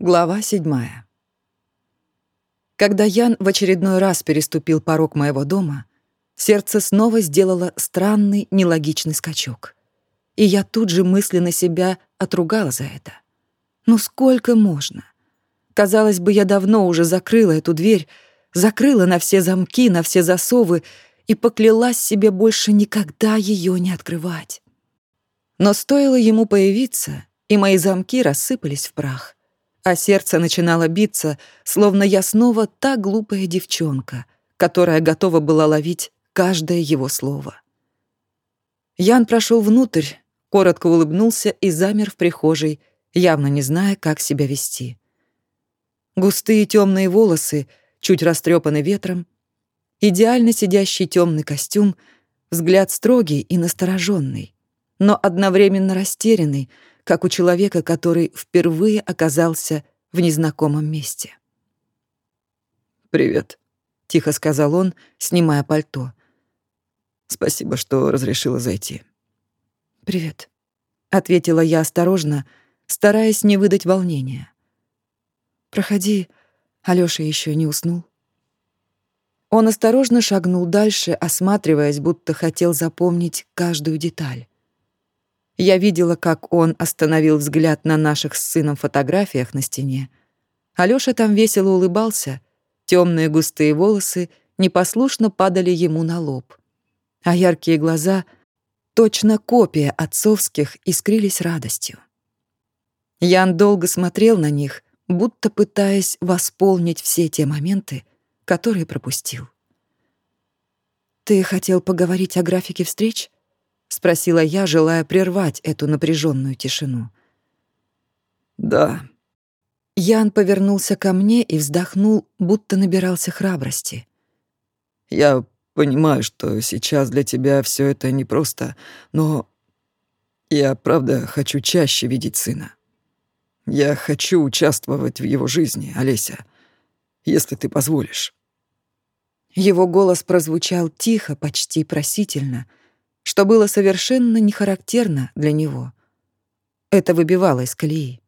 Глава седьмая. Когда Ян в очередной раз переступил порог моего дома, сердце снова сделало странный, нелогичный скачок. И я тут же мысленно себя отругала за это. Ну сколько можно? Казалось бы, я давно уже закрыла эту дверь, закрыла на все замки, на все засовы и поклялась себе больше никогда ее не открывать. Но стоило ему появиться, и мои замки рассыпались в прах а сердце начинало биться, словно я снова та глупая девчонка, которая готова была ловить каждое его слово. Ян прошел внутрь, коротко улыбнулся и замер в прихожей, явно не зная, как себя вести. Густые темные волосы, чуть растрепаны ветром, идеально сидящий темный костюм, взгляд строгий и настороженный, но одновременно растерянный, как у человека, который впервые оказался в незнакомом месте. «Привет», — тихо сказал он, снимая пальто. «Спасибо, что разрешила зайти». «Привет», — ответила я осторожно, стараясь не выдать волнения. «Проходи, Алёша еще не уснул». Он осторожно шагнул дальше, осматриваясь, будто хотел запомнить каждую деталь. Я видела, как он остановил взгляд на наших с сыном фотографиях на стене. Алёша там весело улыбался, темные густые волосы непослушно падали ему на лоб, а яркие глаза, точно копия отцовских, искрились радостью. Ян долго смотрел на них, будто пытаясь восполнить все те моменты, которые пропустил. «Ты хотел поговорить о графике встреч?» — спросила я, желая прервать эту напряженную тишину. «Да». Ян повернулся ко мне и вздохнул, будто набирался храбрости. «Я понимаю, что сейчас для тебя все это непросто, но я правда хочу чаще видеть сына. Я хочу участвовать в его жизни, Олеся, если ты позволишь». Его голос прозвучал тихо, почти просительно — что было совершенно не характерно для него. Это выбивало из колеи.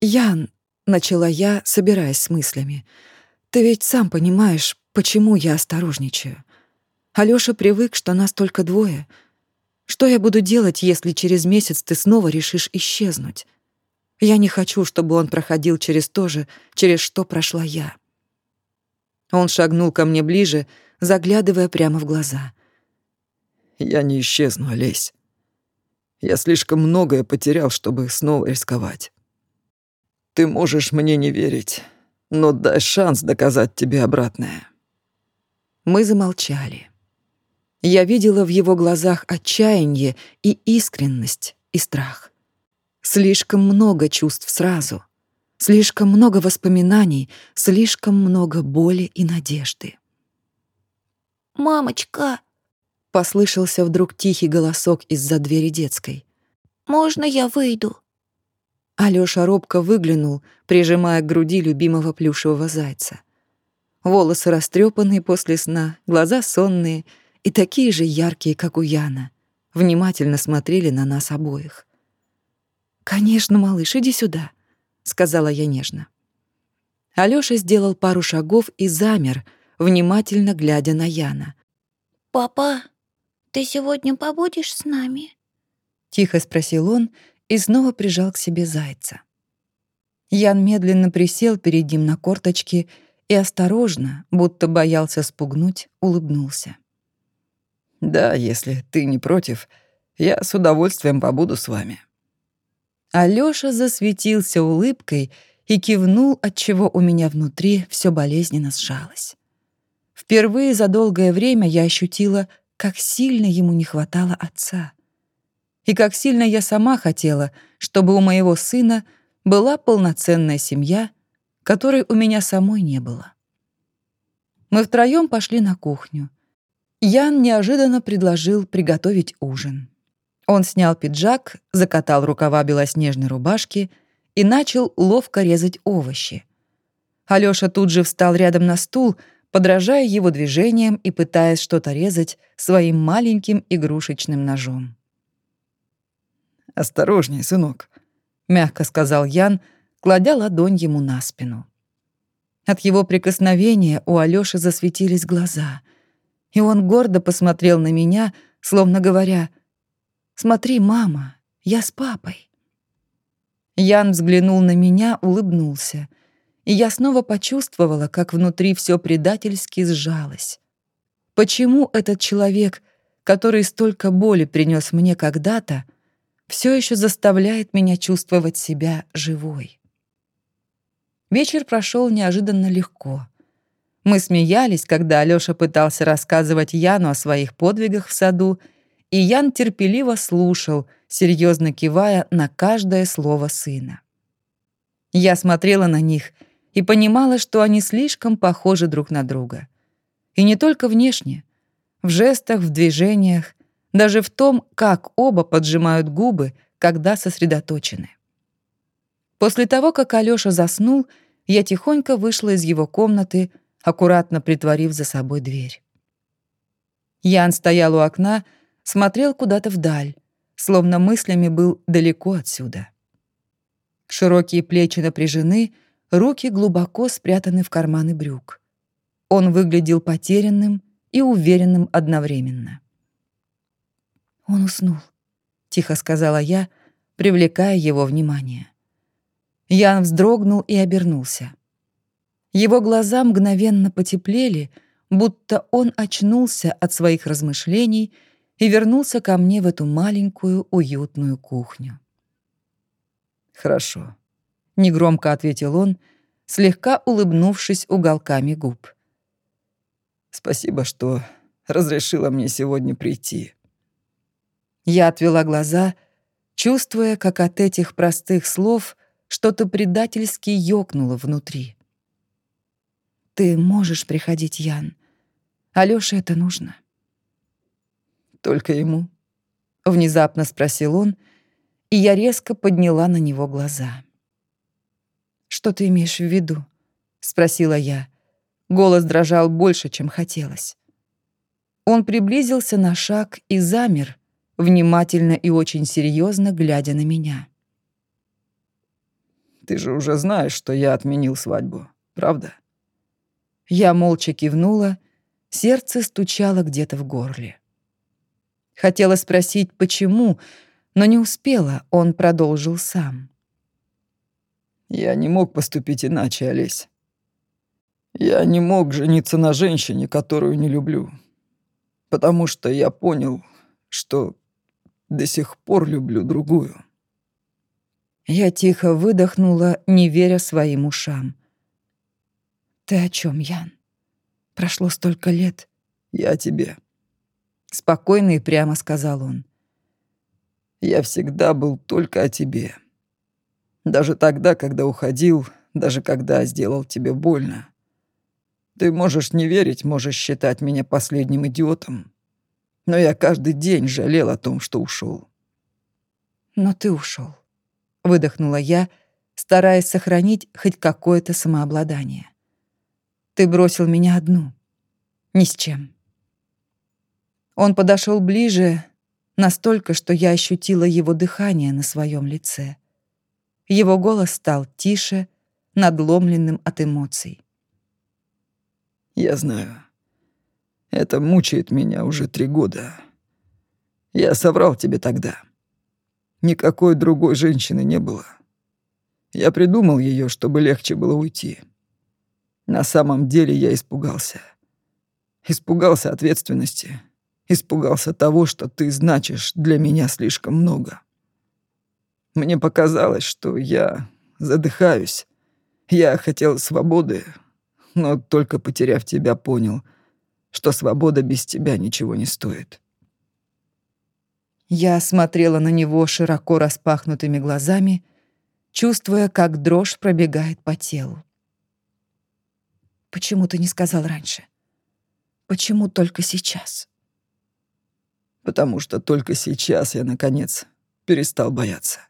«Ян», — начала я, собираясь с мыслями, «ты ведь сам понимаешь, почему я осторожничаю. Алёша привык, что нас только двое. Что я буду делать, если через месяц ты снова решишь исчезнуть? Я не хочу, чтобы он проходил через то же, через что прошла я». Он шагнул ко мне ближе, заглядывая прямо в глаза. Я не исчезну, Олесь. Я слишком многое потерял, чтобы снова рисковать. Ты можешь мне не верить, но дай шанс доказать тебе обратное». Мы замолчали. Я видела в его глазах отчаяние и искренность, и страх. Слишком много чувств сразу, слишком много воспоминаний, слишком много боли и надежды. «Мамочка!» Послышался вдруг тихий голосок из-за двери детской. «Можно я выйду?» Алёша робко выглянул, прижимая к груди любимого плюшевого зайца. Волосы растрепанные после сна, глаза сонные и такие же яркие, как у Яна, внимательно смотрели на нас обоих. «Конечно, малыш, иди сюда», — сказала я нежно. Алёша сделал пару шагов и замер, внимательно глядя на Яна. «Папа», «Ты сегодня побудешь с нами?» Тихо спросил он и снова прижал к себе зайца. Ян медленно присел перед ним на корточки и осторожно, будто боялся спугнуть, улыбнулся. «Да, если ты не против, я с удовольствием побуду с вами». Алёша засветился улыбкой и кивнул, отчего у меня внутри все болезненно сжалось. Впервые за долгое время я ощутила как сильно ему не хватало отца. И как сильно я сама хотела, чтобы у моего сына была полноценная семья, которой у меня самой не было. Мы втроем пошли на кухню. Ян неожиданно предложил приготовить ужин. Он снял пиджак, закатал рукава белоснежной рубашки и начал ловко резать овощи. Алёша тут же встал рядом на стул, подражая его движениям и пытаясь что-то резать своим маленьким игрушечным ножом. «Осторожней, сынок», — мягко сказал Ян, кладя ладонь ему на спину. От его прикосновения у Алёши засветились глаза, и он гордо посмотрел на меня, словно говоря, «Смотри, мама, я с папой». Ян взглянул на меня, улыбнулся, и я снова почувствовала, как внутри все предательски сжалось. Почему этот человек, который столько боли принес мне когда-то, все еще заставляет меня чувствовать себя живой? Вечер прошел неожиданно легко. Мы смеялись, когда Алёша пытался рассказывать Яну о своих подвигах в саду, и Ян терпеливо слушал, серьезно кивая на каждое слово сына. Я смотрела на них и понимала, что они слишком похожи друг на друга. И не только внешне. В жестах, в движениях, даже в том, как оба поджимают губы, когда сосредоточены. После того, как Алёша заснул, я тихонько вышла из его комнаты, аккуратно притворив за собой дверь. Ян стоял у окна, смотрел куда-то вдаль, словно мыслями был далеко отсюда. Широкие плечи напряжены, руки глубоко спрятаны в карманы брюк. Он выглядел потерянным и уверенным одновременно. «Он уснул», — тихо сказала я, привлекая его внимание. Ян вздрогнул и обернулся. Его глаза мгновенно потеплели, будто он очнулся от своих размышлений и вернулся ко мне в эту маленькую уютную кухню. «Хорошо», — негромко ответил он, слегка улыбнувшись уголками губ. «Спасибо, что разрешила мне сегодня прийти». Я отвела глаза, чувствуя, как от этих простых слов — что-то предательски ёкнуло внутри. «Ты можешь приходить, Ян. Алёше это нужно». «Только ему?» — внезапно спросил он, и я резко подняла на него глаза. «Что ты имеешь в виду?» — спросила я. Голос дрожал больше, чем хотелось. Он приблизился на шаг и замер, внимательно и очень серьезно глядя на меня. Ты же уже знаешь, что я отменил свадьбу, правда?» Я молча кивнула, сердце стучало где-то в горле. Хотела спросить, почему, но не успела, он продолжил сам. «Я не мог поступить иначе, Олесь. Я не мог жениться на женщине, которую не люблю, потому что я понял, что до сих пор люблю другую. Я тихо выдохнула, не веря своим ушам. «Ты о чем, Ян? Прошло столько лет». «Я тебе». Спокойно и прямо сказал он. «Я всегда был только о тебе. Даже тогда, когда уходил, даже когда сделал тебе больно. Ты можешь не верить, можешь считать меня последним идиотом, но я каждый день жалел о том, что ушел. Но ты ушел выдохнула я, стараясь сохранить хоть какое-то самообладание. Ты бросил меня одну, ни с чем. Он подошел ближе, настолько, что я ощутила его дыхание на своем лице. Его голос стал тише, надломленным от эмоций. «Я знаю. Это мучает меня уже три года. Я соврал тебе тогда. Никакой другой женщины не было. Я придумал ее, чтобы легче было уйти. На самом деле я испугался. Испугался ответственности. Испугался того, что ты значишь для меня слишком много. Мне показалось, что я задыхаюсь. Я хотел свободы, но только потеряв тебя, понял, что свобода без тебя ничего не стоит. Я смотрела на него широко распахнутыми глазами, чувствуя, как дрожь пробегает по телу. «Почему ты не сказал раньше? Почему только сейчас?» «Потому что только сейчас я, наконец, перестал бояться.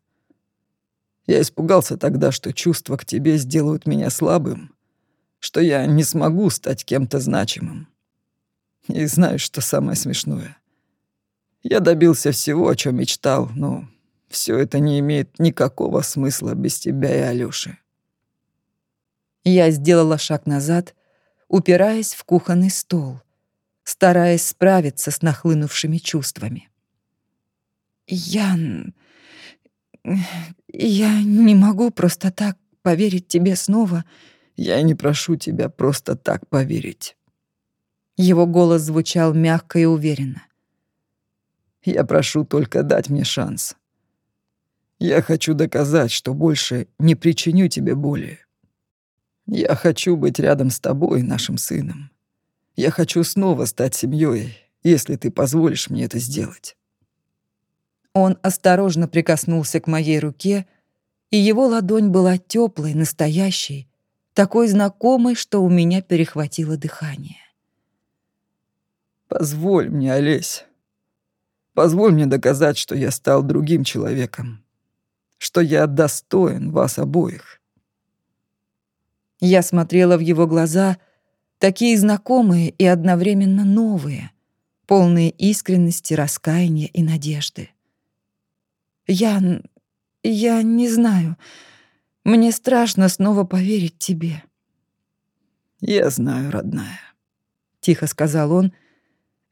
Я испугался тогда, что чувства к тебе сделают меня слабым, что я не смогу стать кем-то значимым. И знаешь, что самое смешное? Я добился всего, о чем мечтал, но все это не имеет никакого смысла без тебя и Алёши. Я сделала шаг назад, упираясь в кухонный стол, стараясь справиться с нахлынувшими чувствами. «Ян, я не могу просто так поверить тебе снова». «Я не прошу тебя просто так поверить». Его голос звучал мягко и уверенно. «Я прошу только дать мне шанс. Я хочу доказать, что больше не причиню тебе боли. Я хочу быть рядом с тобой, нашим сыном. Я хочу снова стать семьей, если ты позволишь мне это сделать». Он осторожно прикоснулся к моей руке, и его ладонь была теплой, настоящей, такой знакомой, что у меня перехватило дыхание. «Позволь мне, Олесь. Позволь мне доказать, что я стал другим человеком, что я достоин вас обоих». Я смотрела в его глаза, такие знакомые и одновременно новые, полные искренности, раскаяния и надежды. Ян, я не знаю. Мне страшно снова поверить тебе. Я знаю, родная, тихо сказал он,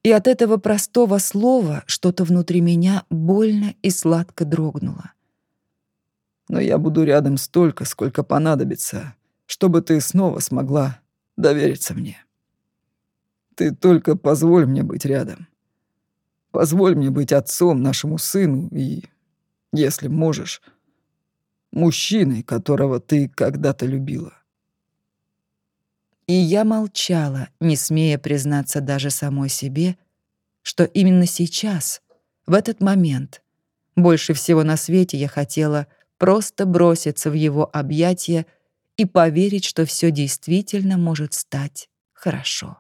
и от этого простого слова что-то внутри меня больно и сладко дрогнуло. Но я буду рядом столько, сколько понадобится, чтобы ты снова смогла довериться мне. Ты только позволь мне быть рядом. Позволь мне быть отцом нашему сыну и если можешь, мужчиной, которого ты когда-то любила. И я молчала, не смея признаться даже самой себе, что именно сейчас, в этот момент, больше всего на свете я хотела просто броситься в его объятия и поверить, что все действительно может стать хорошо.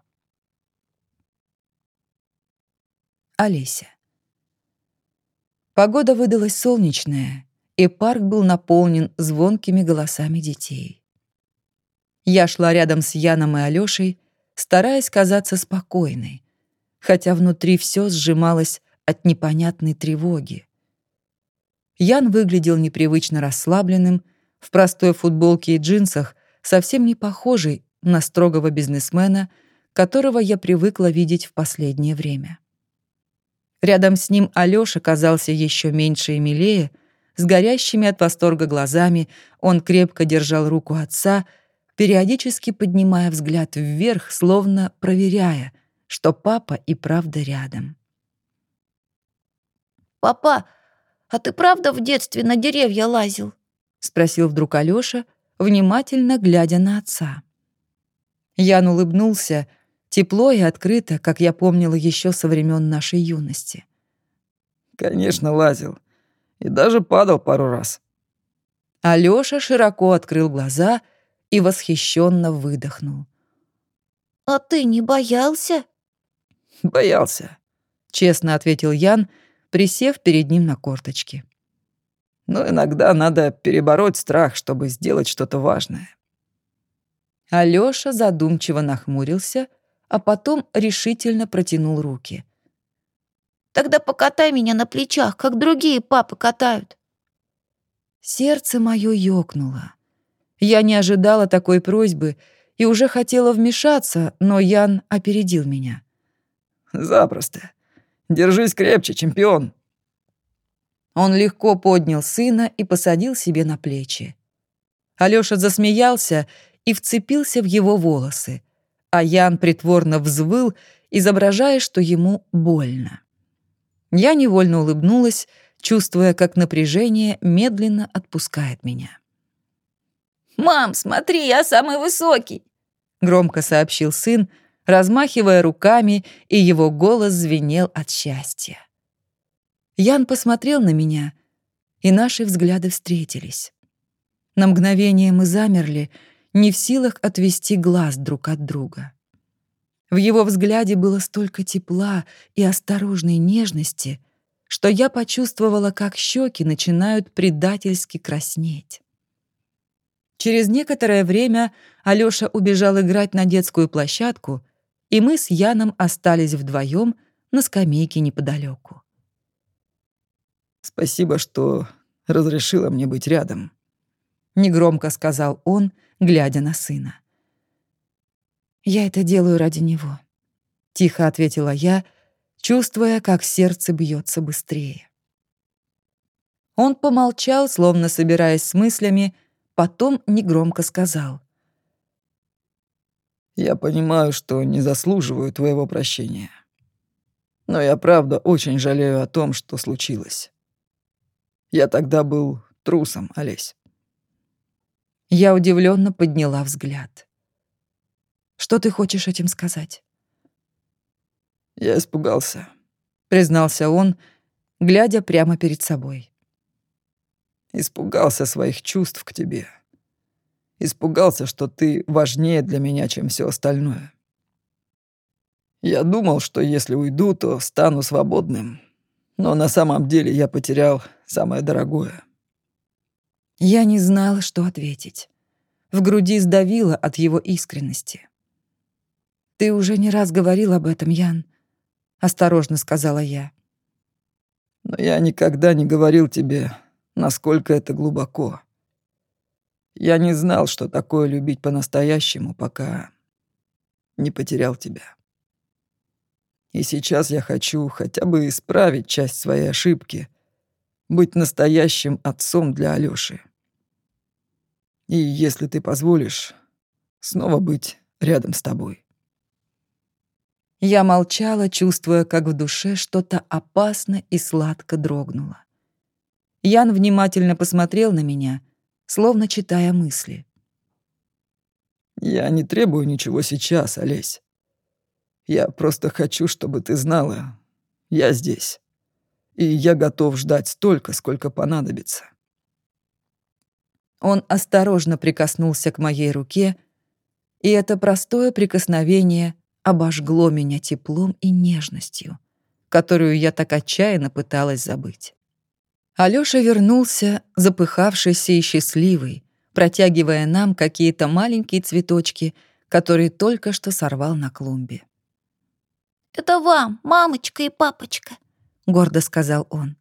Олеся. Погода выдалась солнечная, и парк был наполнен звонкими голосами детей. Я шла рядом с Яном и Алёшей, стараясь казаться спокойной, хотя внутри все сжималось от непонятной тревоги. Ян выглядел непривычно расслабленным, в простой футболке и джинсах, совсем не похожий на строгого бизнесмена, которого я привыкла видеть в последнее время. Рядом с ним Алёша казался еще меньше и милее, с горящими от восторга глазами он крепко держал руку отца, периодически поднимая взгляд вверх, словно проверяя, что папа и правда рядом. «Папа, а ты правда в детстве на деревья лазил?» — спросил вдруг Алёша, внимательно глядя на отца. Ян улыбнулся, Тепло и открыто, как я помнила еще со времен нашей юности. Конечно, лазил. И даже падал пару раз. Алёша широко открыл глаза и восхищенно выдохнул. «А ты не боялся?» «Боялся», — честно ответил Ян, присев перед ним на корточки. «Но иногда надо перебороть страх, чтобы сделать что-то важное». Алёша задумчиво нахмурился — а потом решительно протянул руки. «Тогда покатай меня на плечах, как другие папы катают». Сердце мое ёкнуло. Я не ожидала такой просьбы и уже хотела вмешаться, но Ян опередил меня. «Запросто. Держись крепче, чемпион». Он легко поднял сына и посадил себе на плечи. Алёша засмеялся и вцепился в его волосы а Ян притворно взвыл, изображая, что ему больно. Я невольно улыбнулась, чувствуя, как напряжение медленно отпускает меня. «Мам, смотри, я самый высокий!» — громко сообщил сын, размахивая руками, и его голос звенел от счастья. Ян посмотрел на меня, и наши взгляды встретились. На мгновение мы замерли, не в силах отвести глаз друг от друга. В его взгляде было столько тепла и осторожной нежности, что я почувствовала, как щеки начинают предательски краснеть. Через некоторое время Алёша убежал играть на детскую площадку, и мы с Яном остались вдвоем на скамейке неподалеку. «Спасибо, что разрешила мне быть рядом», — негромко сказал он, глядя на сына. «Я это делаю ради него», — тихо ответила я, чувствуя, как сердце бьется быстрее. Он помолчал, словно собираясь с мыслями, потом негромко сказал. «Я понимаю, что не заслуживаю твоего прощения. Но я правда очень жалею о том, что случилось. Я тогда был трусом, Олесь. Я удивленно подняла взгляд. Что ты хочешь этим сказать? Я испугался, признался он, глядя прямо перед собой. Испугался своих чувств к тебе. Испугался, что ты важнее для меня, чем все остальное. Я думал, что если уйду, то стану свободным. Но на самом деле я потерял самое дорогое. Я не знала, что ответить. В груди сдавило от его искренности. «Ты уже не раз говорил об этом, Ян», — осторожно сказала я. «Но я никогда не говорил тебе, насколько это глубоко. Я не знал, что такое любить по-настоящему, пока не потерял тебя. И сейчас я хочу хотя бы исправить часть своей ошибки, быть настоящим отцом для Алёши. И, если ты позволишь, снова быть рядом с тобой. Я молчала, чувствуя, как в душе что-то опасно и сладко дрогнуло. Ян внимательно посмотрел на меня, словно читая мысли. «Я не требую ничего сейчас, Олесь. Я просто хочу, чтобы ты знала, я здесь и я готов ждать столько, сколько понадобится». Он осторожно прикоснулся к моей руке, и это простое прикосновение обожгло меня теплом и нежностью, которую я так отчаянно пыталась забыть. Алёша вернулся, запыхавшийся и счастливый, протягивая нам какие-то маленькие цветочки, которые только что сорвал на клумбе. «Это вам, мамочка и папочка», — гордо сказал он.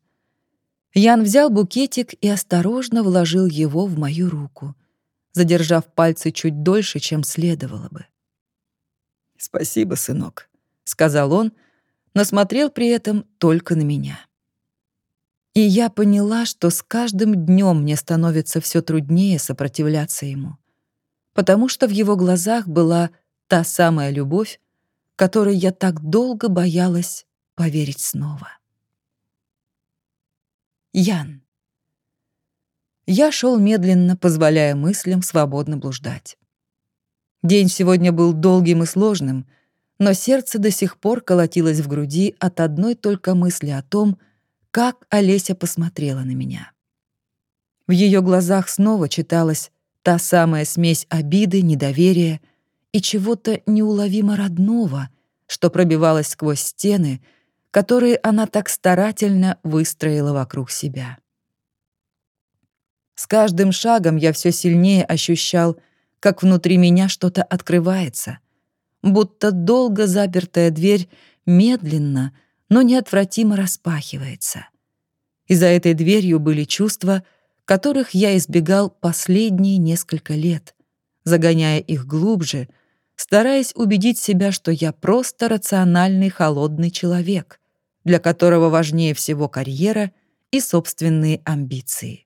Ян взял букетик и осторожно вложил его в мою руку, задержав пальцы чуть дольше, чем следовало бы. «Спасибо, сынок», — сказал он, но смотрел при этом только на меня. И я поняла, что с каждым днем мне становится все труднее сопротивляться ему, потому что в его глазах была та самая любовь, которой я так долго боялась поверить снова. Ян. Я шел медленно, позволяя мыслям свободно блуждать. День сегодня был долгим и сложным, но сердце до сих пор колотилось в груди от одной только мысли о том, как Олеся посмотрела на меня. В ее глазах снова читалась та самая смесь обиды, недоверия и чего-то неуловимо родного, что пробивалось сквозь стены — которые она так старательно выстроила вокруг себя. С каждым шагом я все сильнее ощущал, как внутри меня что-то открывается, будто долго запертая дверь медленно, но неотвратимо распахивается. И за этой дверью были чувства, которых я избегал последние несколько лет, загоняя их глубже, стараясь убедить себя, что я просто рациональный холодный человек, для которого важнее всего карьера и собственные амбиции.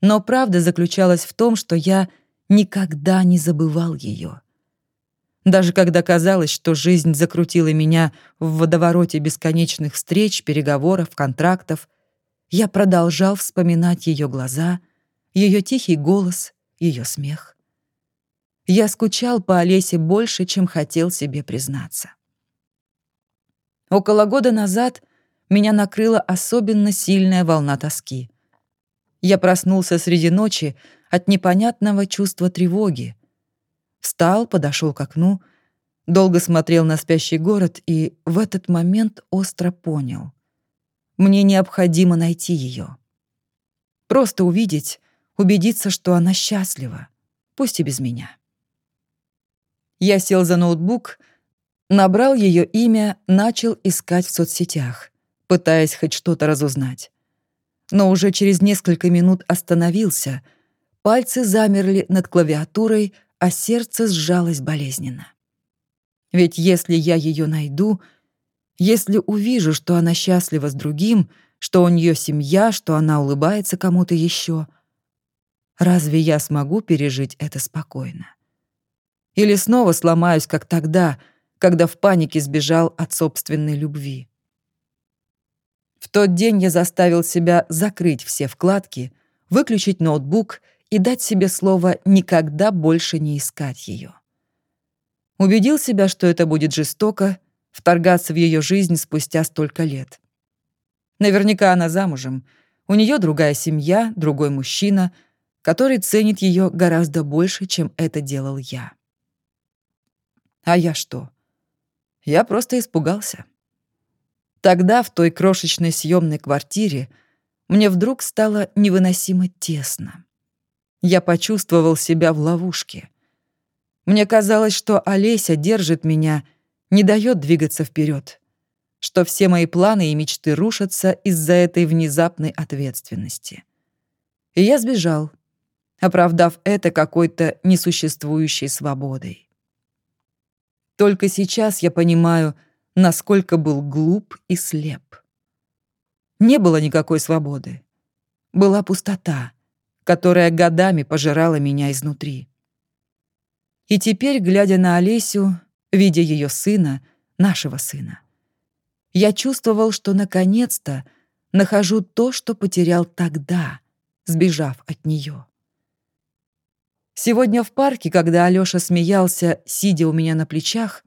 Но правда заключалась в том, что я никогда не забывал ее. Даже когда казалось, что жизнь закрутила меня в водовороте бесконечных встреч, переговоров, контрактов, я продолжал вспоминать ее глаза, ее тихий голос, ее смех. Я скучал по Олесе больше, чем хотел себе признаться. Около года назад меня накрыла особенно сильная волна тоски. Я проснулся среди ночи от непонятного чувства тревоги. Встал, подошел к окну, долго смотрел на спящий город и в этот момент остро понял. Мне необходимо найти ее. Просто увидеть, убедиться, что она счастлива, пусть и без меня. Я сел за ноутбук — Набрал ее имя, начал искать в соцсетях, пытаясь хоть что-то разузнать. Но уже через несколько минут остановился, Пальцы замерли над клавиатурой, а сердце сжалось болезненно. Ведь если я ее найду, если увижу, что она счастлива с другим, что у нее семья, что она улыбается кому-то еще, разве я смогу пережить это спокойно? Или снова сломаюсь, как тогда, когда в панике сбежал от собственной любви? В тот день я заставил себя закрыть все вкладки, выключить ноутбук — и дать себе слово никогда больше не искать ее. Убедил себя, что это будет жестоко, вторгаться в ее жизнь спустя столько лет. Наверняка она замужем, у нее другая семья, другой мужчина, который ценит ее гораздо больше, чем это делал я. А я что? Я просто испугался. Тогда в той крошечной съемной квартире мне вдруг стало невыносимо тесно я почувствовал себя в ловушке. Мне казалось, что Олеся держит меня, не дает двигаться вперед, что все мои планы и мечты рушатся из-за этой внезапной ответственности. И я сбежал, оправдав это какой-то несуществующей свободой. Только сейчас я понимаю, насколько был глуп и слеп. Не было никакой свободы. Была пустота — которая годами пожирала меня изнутри. И теперь, глядя на Олесю, видя ее сына, нашего сына, я чувствовал, что наконец-то нахожу то, что потерял тогда, сбежав от нее. Сегодня в парке, когда Алёша смеялся, сидя у меня на плечах,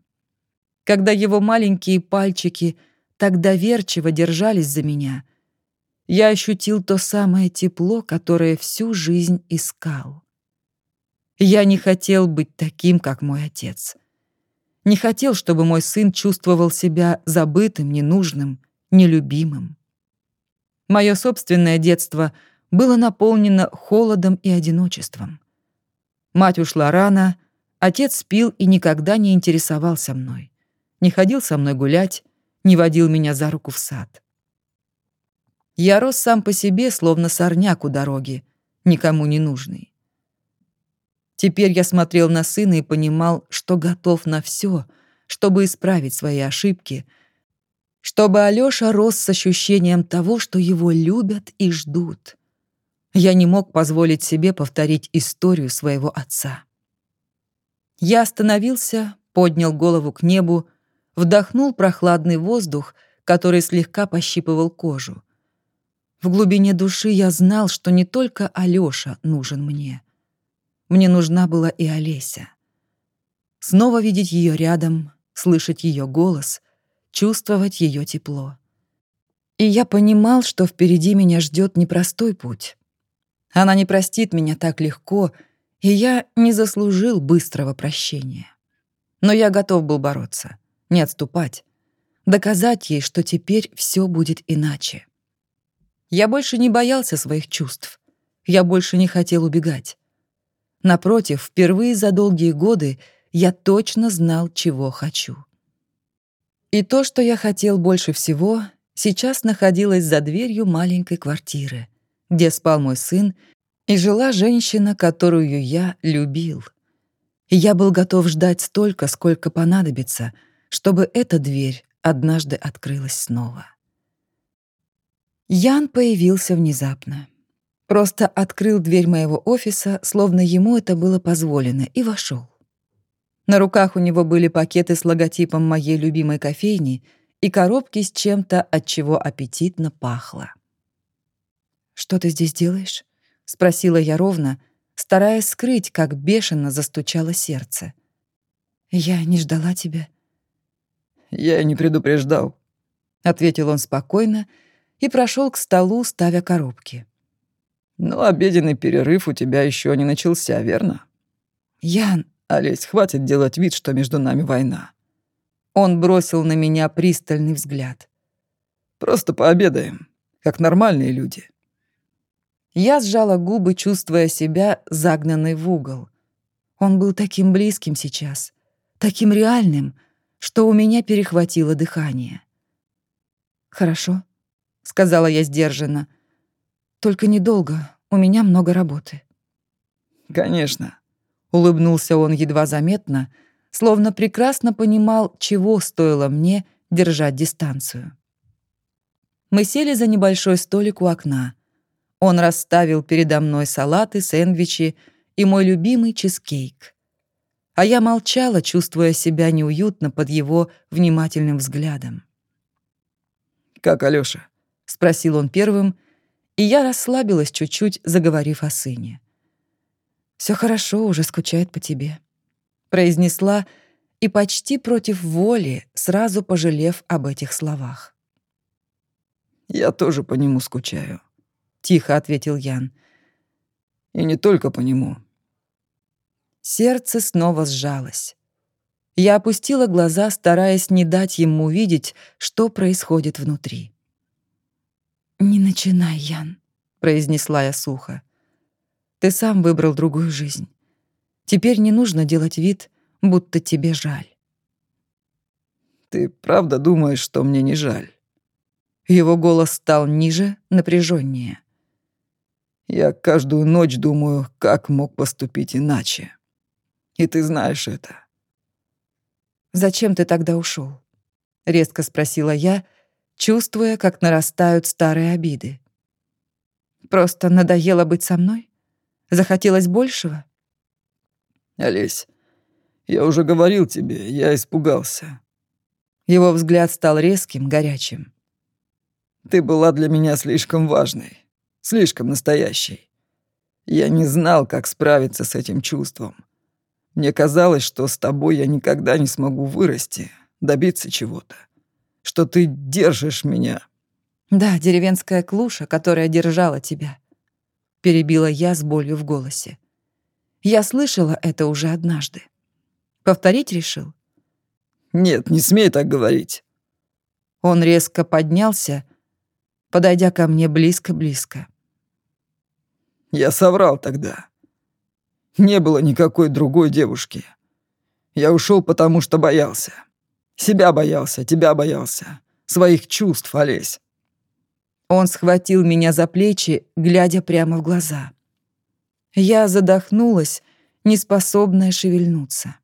когда его маленькие пальчики так доверчиво держались за меня — я ощутил то самое тепло, которое всю жизнь искал. Я не хотел быть таким, как мой отец. Не хотел, чтобы мой сын чувствовал себя забытым, ненужным, нелюбимым. Мое собственное детство было наполнено холодом и одиночеством. Мать ушла рано, отец спил и никогда не интересовался мной. Не ходил со мной гулять, не водил меня за руку в сад. Я рос сам по себе, словно сорняк у дороги, никому не нужный. Теперь я смотрел на сына и понимал, что готов на все, чтобы исправить свои ошибки, чтобы Алёша рос с ощущением того, что его любят и ждут. Я не мог позволить себе повторить историю своего отца. Я остановился, поднял голову к небу, вдохнул прохладный воздух, который слегка пощипывал кожу. В глубине души я знал, что не только Алёша нужен мне. Мне нужна была и Олеся. Снова видеть ее рядом, слышать ее голос, чувствовать ее тепло. И я понимал, что впереди меня ждет непростой путь. Она не простит меня так легко, и я не заслужил быстрого прощения. Но я готов был бороться, не отступать, доказать ей, что теперь все будет иначе. Я больше не боялся своих чувств. Я больше не хотел убегать. Напротив, впервые за долгие годы я точно знал, чего хочу. И то, что я хотел больше всего, сейчас находилось за дверью маленькой квартиры, где спал мой сын и жила женщина, которую я любил. И я был готов ждать столько, сколько понадобится, чтобы эта дверь однажды открылась снова. Ян появился внезапно. Просто открыл дверь моего офиса, словно ему это было позволено, и вошел. На руках у него были пакеты с логотипом моей любимой кофейни и коробки с чем-то, от чего аппетитно пахло. «Что ты здесь делаешь?» — спросила я ровно, стараясь скрыть, как бешено застучало сердце. «Я не ждала тебя». «Я не предупреждал», — ответил он спокойно, — и прошел к столу, ставя коробки. «Но обеденный перерыв у тебя еще не начался, верно?» «Ян...» «Олесь, хватит делать вид, что между нами война». Он бросил на меня пристальный взгляд. «Просто пообедаем, как нормальные люди». Я сжала губы, чувствуя себя загнанной в угол. Он был таким близким сейчас, таким реальным, что у меня перехватило дыхание. «Хорошо», сказала я сдержанно. Только недолго, у меня много работы. Конечно. Улыбнулся он едва заметно, словно прекрасно понимал, чего стоило мне держать дистанцию. Мы сели за небольшой столик у окна. Он расставил передо мной салаты, сэндвичи и мой любимый чизкейк. А я молчала, чувствуя себя неуютно под его внимательным взглядом. «Как Алёша?» — спросил он первым, и я расслабилась чуть-чуть, заговорив о сыне. Все хорошо, уже скучает по тебе», — произнесла и почти против воли, сразу пожалев об этих словах. «Я тоже по нему скучаю», — тихо ответил Ян. «И не только по нему». Сердце снова сжалось. Я опустила глаза, стараясь не дать ему увидеть, что происходит внутри. «Не начинай, Ян», — произнесла я сухо. «Ты сам выбрал другую жизнь. Теперь не нужно делать вид, будто тебе жаль». «Ты правда думаешь, что мне не жаль?» Его голос стал ниже, напряженнее. «Я каждую ночь думаю, как мог поступить иначе. И ты знаешь это». «Зачем ты тогда ушел? резко спросила я, чувствуя, как нарастают старые обиды. «Просто надоело быть со мной? Захотелось большего?» «Олесь, я уже говорил тебе, я испугался». Его взгляд стал резким, горячим. Ты была для меня слишком важной, слишком настоящей. Я не знал, как справиться с этим чувством. Мне казалось, что с тобой я никогда не смогу вырасти, добиться чего-то. Что ты держишь меня. Да, деревенская клуша, которая держала тебя. Перебила я с болью в голосе. Я слышала это уже однажды. Повторить решил? Нет, не смей так говорить. Он резко поднялся, подойдя ко мне близко-близко. Я соврал тогда. Не было никакой другой девушки. Я ушел, потому что боялся. Себя боялся, тебя боялся. Своих чувств, Олесь. Он схватил меня за плечи, глядя прямо в глаза. Я задохнулась, неспособная шевельнуться.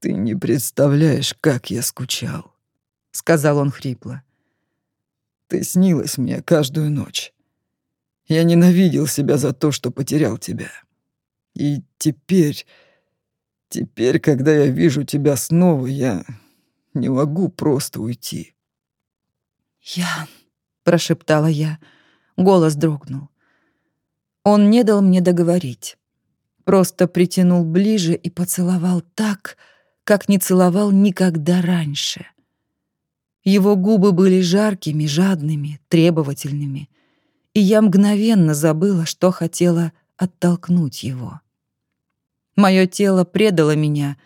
«Ты не представляешь, как я скучал», — сказал он хрипло. Ты снилась мне каждую ночь. Я ненавидел себя за то, что потерял тебя. И теперь... Теперь, когда я вижу тебя снова, я не могу просто уйти. «Ян», — прошептала я, голос дрогнул. Он не дал мне договорить. Просто притянул ближе и поцеловал так, как не целовал никогда раньше — его губы были жаркими, жадными, требовательными, и я мгновенно забыла, что хотела оттолкнуть его. Мое тело предало меня,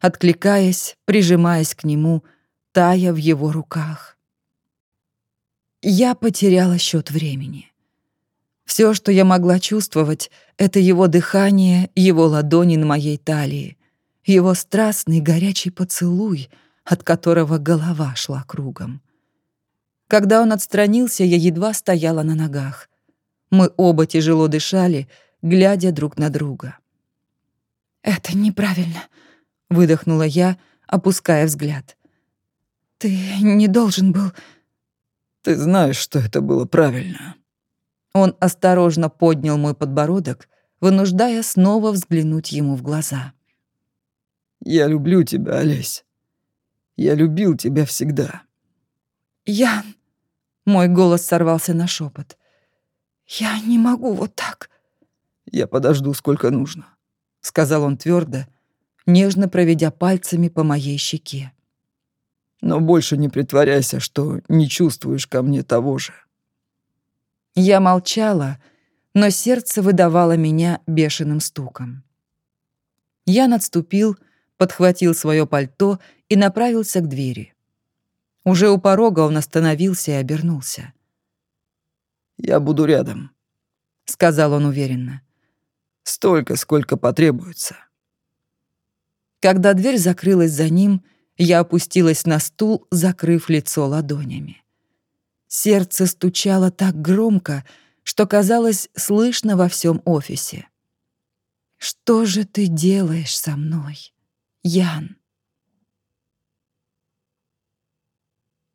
откликаясь, прижимаясь к нему, тая в его руках. Я потеряла счет времени. Все, что я могла чувствовать, это его дыхание, его ладони на моей талии, его страстный горячий поцелуй — от которого голова шла кругом. Когда он отстранился, я едва стояла на ногах. Мы оба тяжело дышали, глядя друг на друга. «Это неправильно», — выдохнула я, опуская взгляд. «Ты не должен был...» «Ты знаешь, что это было правильно». Он осторожно поднял мой подбородок, вынуждая снова взглянуть ему в глаза. «Я люблю тебя, Олесь. Я любил тебя всегда». «Ян!» — мой голос сорвался на шепот. «Я не могу вот так». «Я подожду, сколько нужно», — сказал он твердо, нежно проведя пальцами по моей щеке. «Но больше не притворяйся, что не чувствуешь ко мне того же». Я молчала, но сердце выдавало меня бешеным стуком. Я надступил, подхватил свое пальто и направился к двери. Уже у порога он остановился и обернулся. «Я буду рядом», — сказал он уверенно. «Столько, сколько потребуется». Когда дверь закрылась за ним, я опустилась на стул, закрыв лицо ладонями. Сердце стучало так громко, что казалось слышно во всем офисе. Что же ты делаешь со мной, Ян?